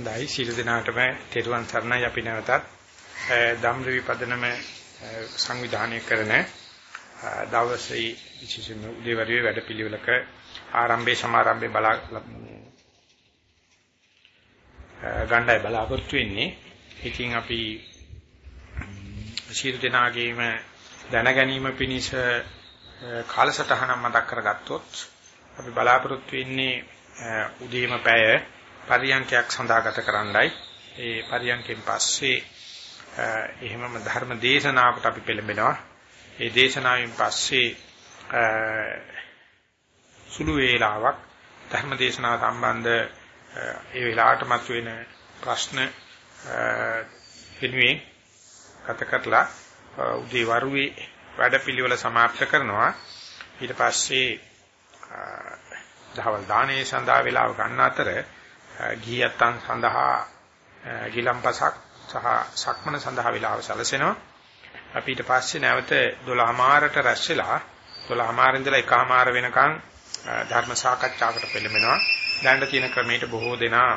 හොඳයි සීල දිනාටම තෙරුවන් සරණයි අපි නැවතත් ධම්රවි පදනම සංවිධානය කරන දවසේ විශේෂම උදේවරුේ වැඩපිළිවෙලක ආරම්භයේ සමාරම්භයේ බලා ගණ්ඩාය බලාපොරොත්තු වෙන්නේ. ඉතින් අපි සීල දිනාගේම දැන ගැනීම පිණිස කාලසටහනක් මතක් කරගත්තොත් අපි බලාපොරොත්තු වෙන්නේ උදේම පැය පරියන්කයක් සඳහා ගත කරන්නයි ඒ පරියන්කෙන් පස්සේ එහෙමම ධර්ම දේශනාවකට අපි පෙළඹෙනවා. ඒ දේශනාවෙන් පස්සේ සුළු වේලාවක් ධර්ම දේශනාව සම්බන්ධ ඒ වෙලාවට මතුවෙන ප්‍රශ්න වෙනුවෙන් ගත කරලා උදේ වරුවේ වැඩපිළිවෙල સમાප්ත කරනවා. ඊට පස්සේ දහවල් දානේ සඳහා වේලාව ගන්න අතර ගියත්තන් සඳහා ගිලම්පසක් සහ සක්මන සඳහා වේලාව සැලසෙනවා. අපි ඊට පස්සේ නැවත 12මාරට රැස් වෙලා 12මාර ඉඳලා 1මාර වෙනකන් ධර්ම සාකච්ඡාවකට පෙළඹෙනවා. දැනට තියෙන ක්‍රමයට බොහෝ දෙනා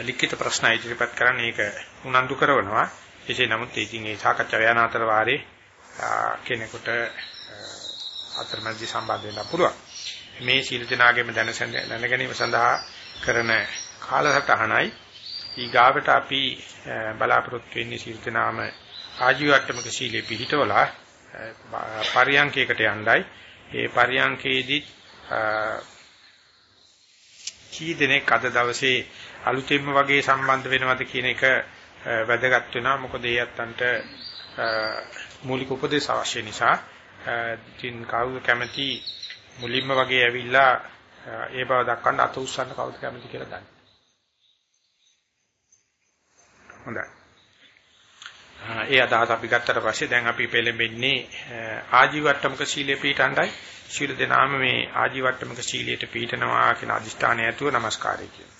ලිඛිත ප්‍රශ්න ඉදිරිපත් කරන්න ඒක උනන්දු කරනවා. එසේ නමුත් ඉතින් මේ සාකච්ඡාව යන අතර වාරේ කෙනෙකුට අතරමැදි සම්බන්ධ වෙන්න පුළුවන්. මේ සීල දනාගෙම දැන ගැනීම සඳහා කරන කාලසටහනයි ඊගාවට අපි බලාපොරොත්තු වෙන්නේ සීල දනාම ආජීවට්ටමක සීලේ පිහිටවලා පරියංකයකට යණ්ඩයි. ඒ පරියංකයේදී කී දෙනෙක් අද දවසේ අලුතෙන්ම වගේ සම්බන්ධ වෙනවද කියන එක වැදගත් වෙනවා. මොකද ඒ අත්තන්ට මූලික උපදේශ අවශ්‍ය නිසා ඉතින් කවුරු කැමති මුලින්ම වගේ ඇවිල්ලා ඒ බව දක්වන්න අත උස්සන්න කවුද කැමති කියලා ගන්න. හොඳයි. ඒ අදහස අපි ගත්තට පස්සේ දැන් අපි පෙළඹෙන්නේ ආජීවට්ටමක සීලයේ පීඨණ්ඩයි. සීල දෙනාම මේ ආජීවට්ටමක සීලයට පීඨනවා කියන අදිෂ්ඨානය ඇතුව নমස්කාරය කියනවා.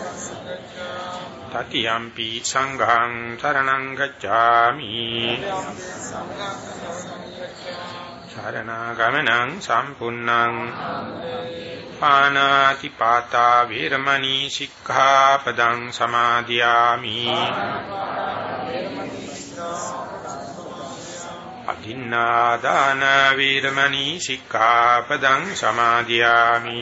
තතියම්පි සංඝං සරණං ගච්ඡාමි සරණාගමනං සම්පුන්නං පානාති පාතා වේරමණී සික්ඛාපදං සමාදියාමි අදින්නාදාන වේරමණී සික්ඛාපදං සමාදියාමි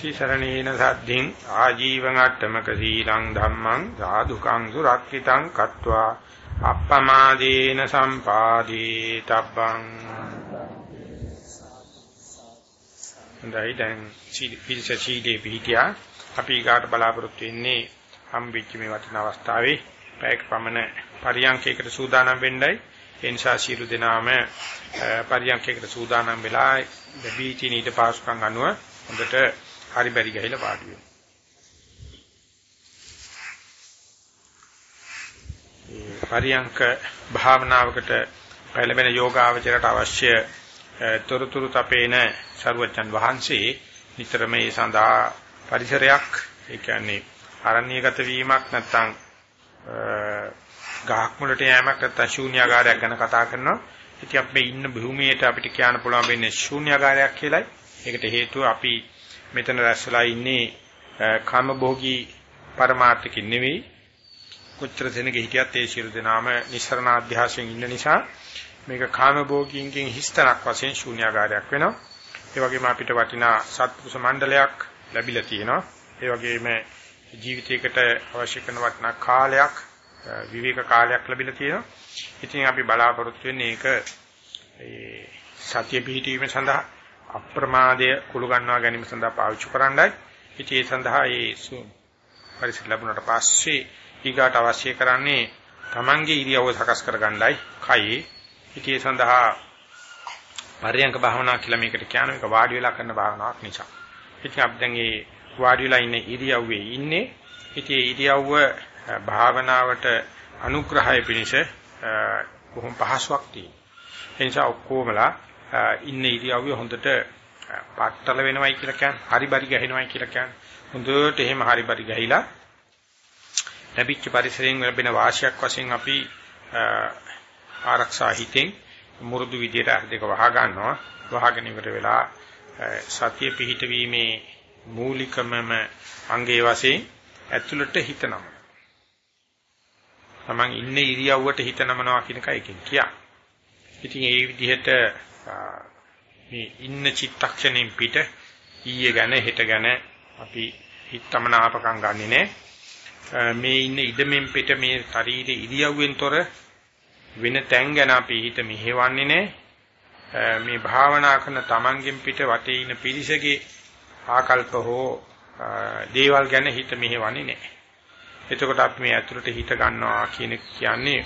තිසරණේන සද්ධින් ආජීවං අට්ඨමක සීලං ධම්මං සාදුකං සුරක්ෂිතං කତ୍වා අප්පමාදීන සම්පාදී තබ්බං හොඳයි දැන් පිළිස සීඩේ පිටියා අපි ඊගාට බලාපොරොත්තු වෙන්නේ හම්බෙච්ච මේ වටින අවස්ථාවේ පැයක පමණ පරියන්කයකට සූදානම් වෙන්නයි. ඒ නිසා සියලු දෙනාම පරියන්කයකට සූදානම් වෙලා ලැබී තියෙන ඊට පාසුකම් අනුව හොඳට හරි බැරි ගහලා වාඩි වෙනවා පරියංක භාවනාවකට පළවෙන යෝගාවචරයට අවශ්‍ය තොරතුරු තපේන ਸਰුවචන් වහන්සේ නිතර මේ සඳහා පරිසරයක් ඒ කියන්නේ අරණ්‍යගත වීමක් නැත්නම් ගහක් මුලට යෑමක් නැත්නම් ශූන්‍යාකාරයක් ගැන කතා කරනවා. ඉතින් අපි ඉන්න භූමියට අපිට කියන්න පුළුවන් වෙන්නේ ශූන්‍යාකාරයක් කියලායි. ඒකට හේතුව අපි මෙතන රැස්වලා ඉන්නේ කාමභෝගී පරමාර්ථකින් නෙවෙයි කොච්චර දෙනෙක් හිටියත් ඒ සියලු දෙනාම නිස්සරණ අධ්‍යාසයෙන් ඉන්න නිසා මේක කාමභෝගීන්ගෙන් හිස්තනක් වශයෙන් ශූන්‍යාකාරයක් වෙනවා. ඒ වගේම අපිට වටිනා සත්පුරුෂ මණ්ඩලයක් ලැබිලා තියෙනවා. ඒ වගේම ජීවිතයකට අවශ්‍ය කරන වටිනා කාලයක් විවේක කාලයක් ලැබිලා තියෙනවා. ඉතින් අපි බලාපොරොත්තු වෙන්නේ ඒක ඒ සතිය පිහිටීම සඳහා අප්‍රමාදය කුළු ගන්නවා ගැනීම සඳහා පාවිච්චි කරන්නයි. ඉතින් ඒ සඳහා ඒ පරිසර ලැබුණාට පස්සේ ඊගාට අවශ්‍ය කරන්නේ Tamange ඉරියව්ව සකස් කරගන්නයි කයි ඉතියේ සඳහා පරියංක භාවනා කියලා මේකට කියන එක වාඩි වෙලා කරන භාවනාවක් නිසා. ඉතින් අපි දැන් මේ වාඩි වෙලා ඉන්න ඉරියව්වේ ඉන්නේ. ඉතින් ඉරියව්ව භාවනාවට අනුග්‍රහය පිණිස බොහොම පහසුවක් තියෙනවා. ඒ නිසා ඔක්කොමලා ඉන්න ඉරියව්වේ හොඳට පාට්ටල වෙනවයි කියලා කියන්නේ, හරි බරි ගහිනවයි කියලා කියන්නේ. හොඳට එහෙම හරි බරි ගහිලා ලැබිච්ච පරිසරයෙන් ලැබෙන වාසියක් වශයෙන් අපි ආරක්ෂා හිතෙන් මුරුදු විදියට අර දෙක වහ ගන්නවා වහගෙන ඉවර වෙලා සතිය පිහිටවීමේ මූලිකමම අංගයේ වශයෙන් ඇතුළට හිතනම තමන් ඉන්නේ ඉරියව්වට හිත නමනවා කියන එකයි කියන්නේ. ඉතින් ඒ විදිහට මේ ඉන්න චිත්තක්ෂණයෙන් පිට ඊයේ ගැන හෙට ගැන අපි හිතමනාපකම් ගන්නෙ නෑ. මේ ඉන්න ඉදමෙන් පිට මේ ශරීරයේ ඉරියව්වෙන් තොර වෙන තැන් ගැන අපි හිත මෙහෙවන්නේ නැහැ. මේ භාවනා කරන තමන්ගෙන් පිට වටේ ඉන්න පිරිසගේ ආකල්ප හෝ දේවල් ගැන හිත මෙහෙවන්නේ නැහැ. එතකොට අපි මේ ඇතුළට හිත ගන්නවා කියන කියන්නේ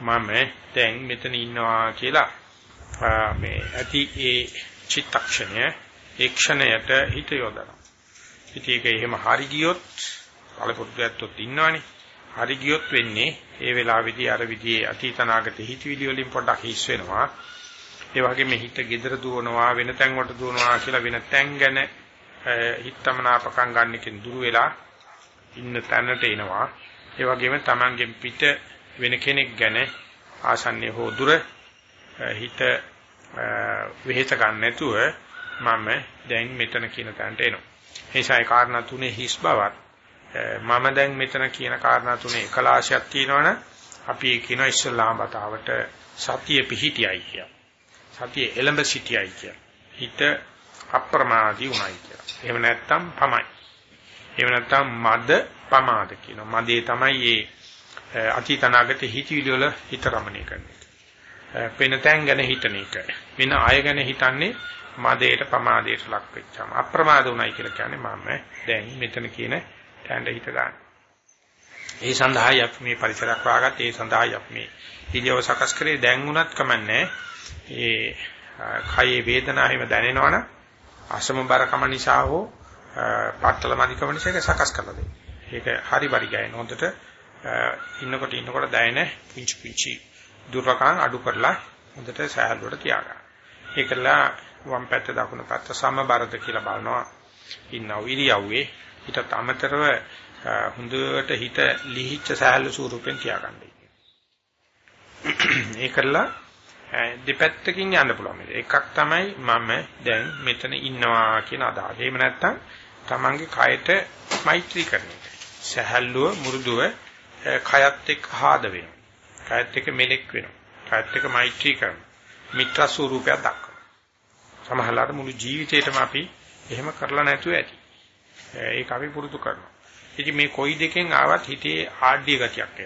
මම දැන් මෙතන ඉන්නවා කියලා මේ ඇති ඒ චිත්තක්ෂණය ඒ ක්ෂණයට හිත යොදනවා. ඉතින් ඒක එහෙම හරි ගියොත් කලපොත්තු ඇත්තොත් ඉන්නවනේ. හරි ගියොත් වෙන්නේ ඒ වෙලාවේදී අර විදිහේ අතීතනාගත හිතවිලි වලින් පොඩ්ඩක් හිස් වෙනවා. ඒ වගේම හිත gedara දුවනවා වෙන තැන් වලට දුවනවා කියලා වෙන තැන් ගැන හිතමනාපකම් ගන්නකින් දුර වෙලා ඉන්න තැනට එනවා. ඒ වගේම Tamangen පිට වෙන කෙනෙක් ගැන ආසන්නය හෝ දුර හිත වෙහෙස ගන්න නැතුව මම දැන් මෙතන කියන තැනට එනවා. ඒ නිසා ඒ කාරණා තුනේ හිස් බවත් මම දැන් මෙතන කියන කාරණා තුනේ එකලාශයක් තියෙනවනේ අපි ඒ කියන ඉස්ලාම් බතාවට සතිය පිහිටියයි කිය. සතිය එළඹ සිටියයි කිය. හිත අප්‍රමාදී උනායි කිය. එහෙම නැත්නම් පමයි. එහෙම නැත්නම් මද පමාද කියන මදේ තමයි මේ අතීතනාගත හිතවිලි වල හිත රමණය කරන්නේ. වෙන තැන් ගැන හිතන එක. වෙන අය ගැන හිතන්නේ මදේට පමාදයට ලක් වෙච්චාම අප්‍රමාද උනායි කියලා කියන්නේ මම දැන් මෙතන කියන තැනට හිත ගන්න. ඒ සඳහායි අපි මේ පරිසරයක් වාගත් ඒ සඳහායි අපි මේ ඉරියව සකස් කරේ දැන් උනත් කමන්නේ. ඒ කයේ වේදනාවෙම දැනෙනවනම් අසමබරකම නිසා හෝ පත්තල මදිකම නිසා ඒක සකස් කරලා දෙන්න. ඒක හරි පරි ගෑන හොඳට ඉන්නකොට ඉන්නකොට දැනෙන පිංචි පිංචි දුර්වකම් අඩු කරලා හොඳට සහැල්ලුවට තියාගන්න. ඒකලා වම් පැත්ත දකුණු පැත්ත සමබරද කියලා බලනවා. ඉන්නව ඉරියව්වේ ඊටත් අමතරව හොඳට හිත ලිහිච්ච සහැල්ලු ස්වරූපෙන් තියාගන්න. ඒ කරලා දෙපැත්තකින් යන්න පුළුවන්. එකක් තමයි මම දැන් මෙතන ඉන්නවා කියන අදහස. එහෙම නැත්නම් තමන්ගේ කයට මෛත්‍රී කරන එක. සහැල්ලුව මුරුදුව කයත් එක්ක ආද වෙනවා. කයත් එක්ක මෙලෙක් වෙනවා. කයත් එක්ක මෛත්‍රී කරනවා. මිත්‍ර ස්වරූපයක් දක්වනවා. සමහරවිට මුළු ජීවිතේටම අපි එහෙම කරලා නැතුව ඇති. ඒක අපි පුරුදු කරනවා. ඉතින් මේ කොයි දෙකෙන් ආවත් හිතේ ආඩ්‍ය ගතියක්